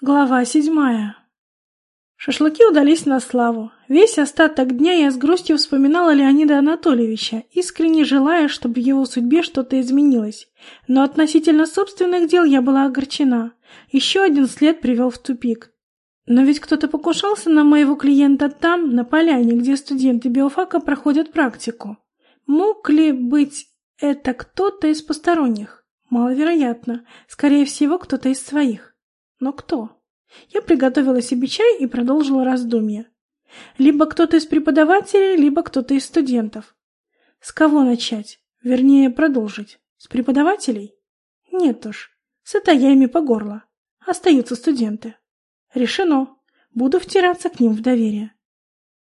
Глава седьмая. Шашлыки удались на славу. Весь остаток дня я с грустью вспоминала Леонида Анатольевича, искренне желая, чтобы в его судьбе что-то изменилось. Но относительно собственных дел я была огорчена. Еще один след привел в тупик. Но ведь кто-то покушался на моего клиента там, на поляне, где студенты биофака проходят практику. Мог ли быть это кто-то из посторонних? Маловероятно. Скорее всего, кто-то из своих. Но кто? Я приготовила себе чай и продолжила раздумья. Либо кто-то из преподавателей, либо кто-то из студентов. С кого начать? Вернее, продолжить. С преподавателей? Нет уж. С этаями по горло. Остаются студенты. Решено. Буду втираться к ним в доверие.